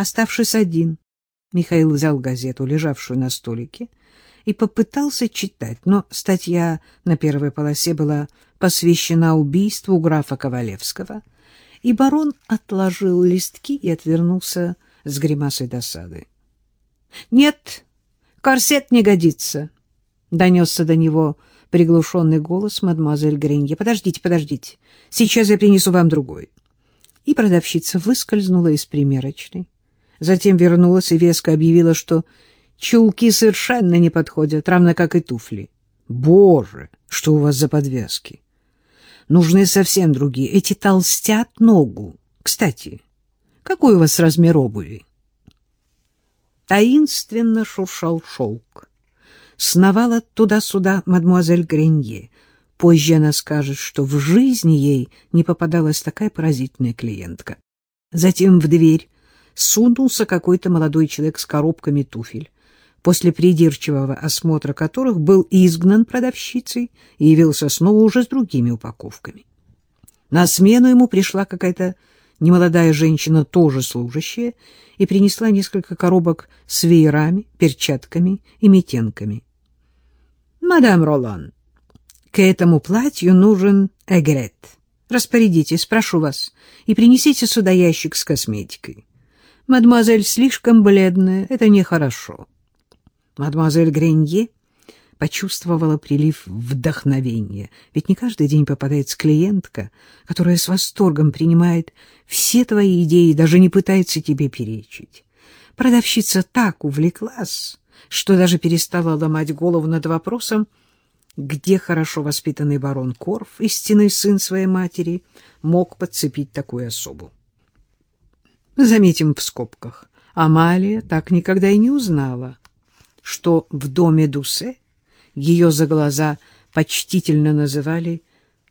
Оставшись один, Михаил взял газету, лежавшую на столике, и попытался читать, но статья на первой полосе была посвящена убийству графа Ковалевского, и барон отложил листки и отвернулся с гримасой досады. — Нет, корсет не годится, — донесся до него приглушенный голос мадемуазель Гринье. — Подождите, подождите, сейчас я принесу вам другой. И продавщица выскользнула из примерочной. Затем вернулась и веско объявила, что чулки совершенно не подходят, равно как и туфли. Боже, что у вас за подвязки? Нужны совсем другие. Эти толстят ногу. Кстати, какой у вас размер обуви? Таинственно шуршал шелк. Сновала туда-сюда мадемуазель Гренье. Позже она скажет, что в жизни ей не попадалась такая поразительная клиентка. Затем в дверь сунулся какой-то молодой человек с коробками туфель, после придирчивого осмотра которых был изгнан продавщицей и явился снова уже с другими упаковками. На смену ему пришла какая-то немолодая женщина, тоже служащая, и принесла несколько коробок с веерами, перчатками и метенками. — Мадам Ролан, к этому платью нужен эгрет. Распорядитесь, прошу вас, и принесите сюда ящик с косметикой. Мадемуазель слишком бледная, это нехорошо. Мадемуазель Гренье почувствовала прилив вдохновения, ведь не каждый день попадается клиентка, которая с восторгом принимает все твои идеи даже не пытается тебе перечить. Продавщица так увлеклась, что даже перестала ломать голову над вопросом, где хорошо воспитанный барон Корф, истинный сын своей матери, мог подцепить такую особу. Заметим в скобках. Амалия так никогда и не узнала, что в доме Дусе ее за глаза почтительно называли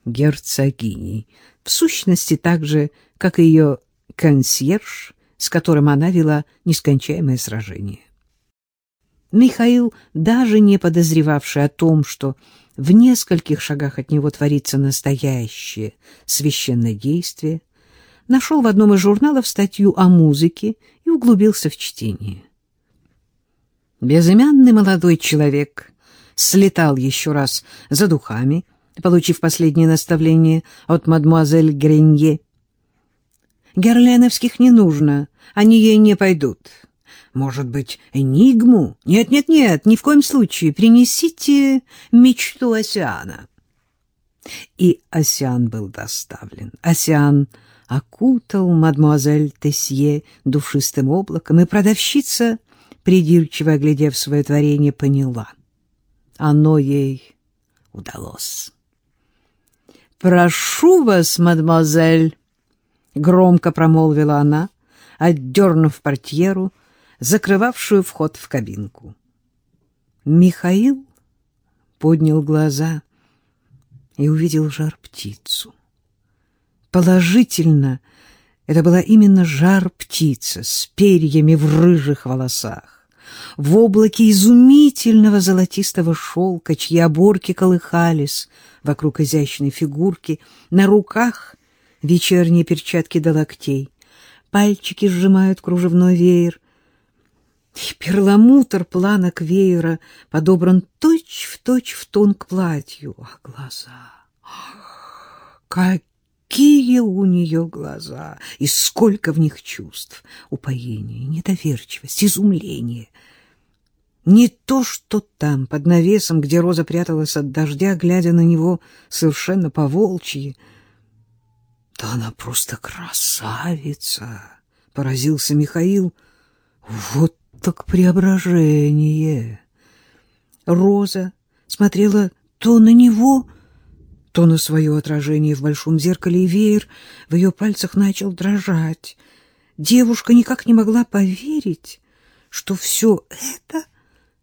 герцогиней, в сущности так же, как и ее консьерж, с которым она вела нескончаемое сражение. Михаил, даже не подозревавший о том, что в нескольких шагах от него творится настоящее священное действие, нашел в одном из журналов статью о музыке и углубился в чтение. Безымянный молодой человек слетал еще раз за духами, получив последнее наставление от мадемуазель Гренье. «Герленовских не нужно, они ей не пойдут. Может быть, энигму? Нет-нет-нет, ни в коем случае. Принесите мечту Осиана». И Осиан был доставлен. Осиан окутал мадемуазель Тесье душистым облаком, и продавщица, придирчиво оглядев свое творение, поняла. Оно ей удалось. «Прошу вас, мадемуазель!» — громко промолвила она, отдернув портьеру, закрывавшую вход в кабинку. Михаил поднял глаза и увидел жар-птицу. Положительно, это была именно жар-птица с перьями в рыжих волосах, в облаке изумительного золотистого шелка, чьи оборки колыхались вокруг изящной фигурки, на руках вечерние перчатки до локтей, пальчики сжимают кружевной веер, и перламутр планок веера подобран точь-в-точь в тон к платью, а глаза... Какие Какие у нее глаза, и сколько в них чувств! Упоение, недоверчивость, изумление. Не то, что там, под навесом, где Роза пряталась от дождя, глядя на него совершенно по-волчьи. Да она просто красавица! — поразился Михаил. Вот так преображение! Роза смотрела то на него, то на свое отражение в большом зеркале, и веер в ее пальцах начал дрожать. Девушка никак не могла поверить, что все это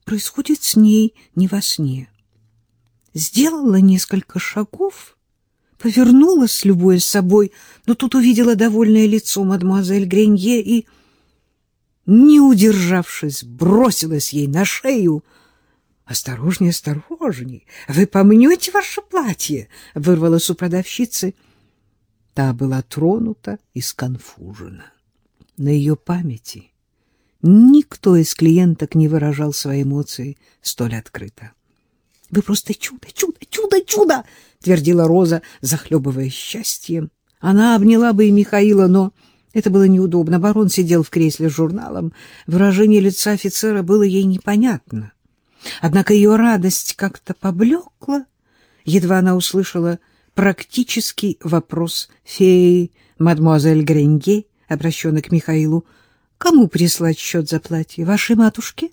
происходит с ней не во сне. Сделала несколько шагов, повернулась, любуя собой, но тут увидела довольное лицо мадемуазель Гренье и, не удержавшись, бросилась ей на шею — Осторожнее, осторожней, вы помнете ваше платье, вырвалась у продавщицы. Та была тронута и сконфужена. На ее памяти Никто из клиенток не выражал свои эмоции столь открыто. — Вы просто чудо, чудо, чудо, чудо! — твердила Роза, захлебываясь счастьем. Она обняла бы и Михаила, но это было неудобно. Барон сидел в кресле с журналом. Выражение лица офицера было ей непонятно. Однако ее радость как-то поблекла. Едва она услышала практический вопрос феи мадемуазель Гренге, обращенный к Михаилу. «Кому прислать счет за платье? Вашей матушке?»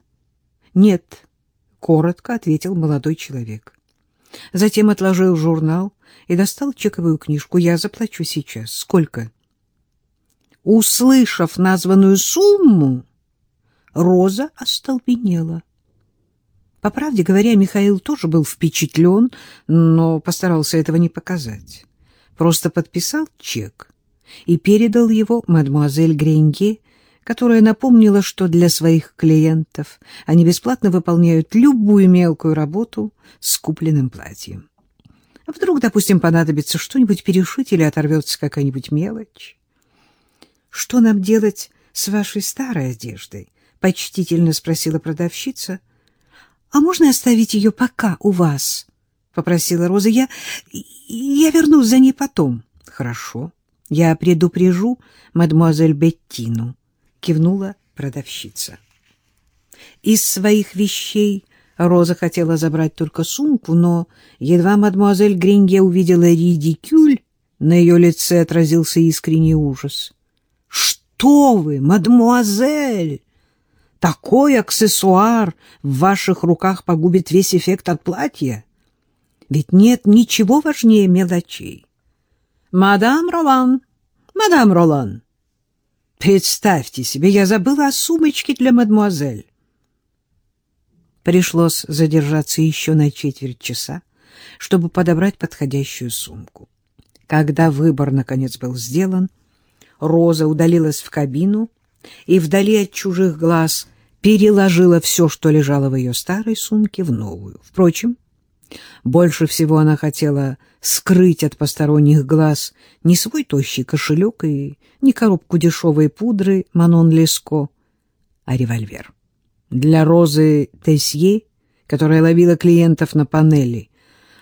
«Нет», — коротко ответил молодой человек. Затем отложил журнал и достал чековую книжку. «Я заплачу сейчас. Сколько?» Услышав названную сумму, Роза остолбенела. По правде говоря, Михаил тоже был впечатлен, но постарался этого не показать. Просто подписал чек и передал его мадемуазель Гренье, которая напомнила, что для своих клиентов они бесплатно выполняют любую мелкую работу с купленным платьем. А вдруг, допустим, понадобится что-нибудь перешить или оторвется какая-нибудь мелочь? «Что нам делать с вашей старой одеждой?» — почтительно спросила продавщица — а можно оставить ее пока у вас? — попросила Роза. — Я... я вернусь за ней потом. — Хорошо. Я предупрежу мадемуазель Беттину, — кивнула продавщица. Из своих вещей Роза хотела забрать только сумку, но едва мадемуазель Гринге увидела редикюль, на ее лице отразился искренний ужас. — Что вы, мадемуазель! Такой аксессуар в ваших руках погубит весь эффект от платья. Ведь нет ничего важнее мелочей. Мадам Ролан, мадам Ролан, представьте себе, я забыла о сумочке для мадмуазель. Пришлось задержаться еще на четверть часа, чтобы подобрать подходящую сумку. Когда выбор, наконец, был сделан, Роза удалилась в кабину и вдали от чужих глаз переложила все, что лежало в ее старой сумке, в новую. Впрочем, больше всего она хотела скрыть от посторонних глаз не свой тощий кошелек и не коробку дешевой пудры Манон Леско, а револьвер. Для Розы Тесье, которая ловила клиентов на панели,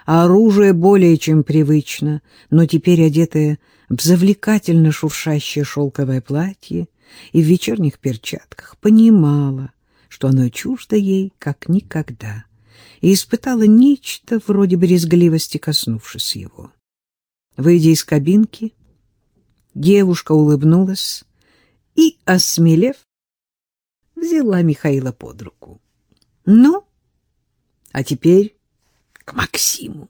оружие более чем привычно, но теперь одетое в завлекательно шуршащее шелковое платье, и в вечерних перчатках понимала, что оно чуждо ей как никогда, и испытала нечто вроде брезгливости, коснувшись его. Выйдя из кабинки, девушка улыбнулась и, осмелев, взяла Михаила под руку. — Ну, а теперь к Максиму.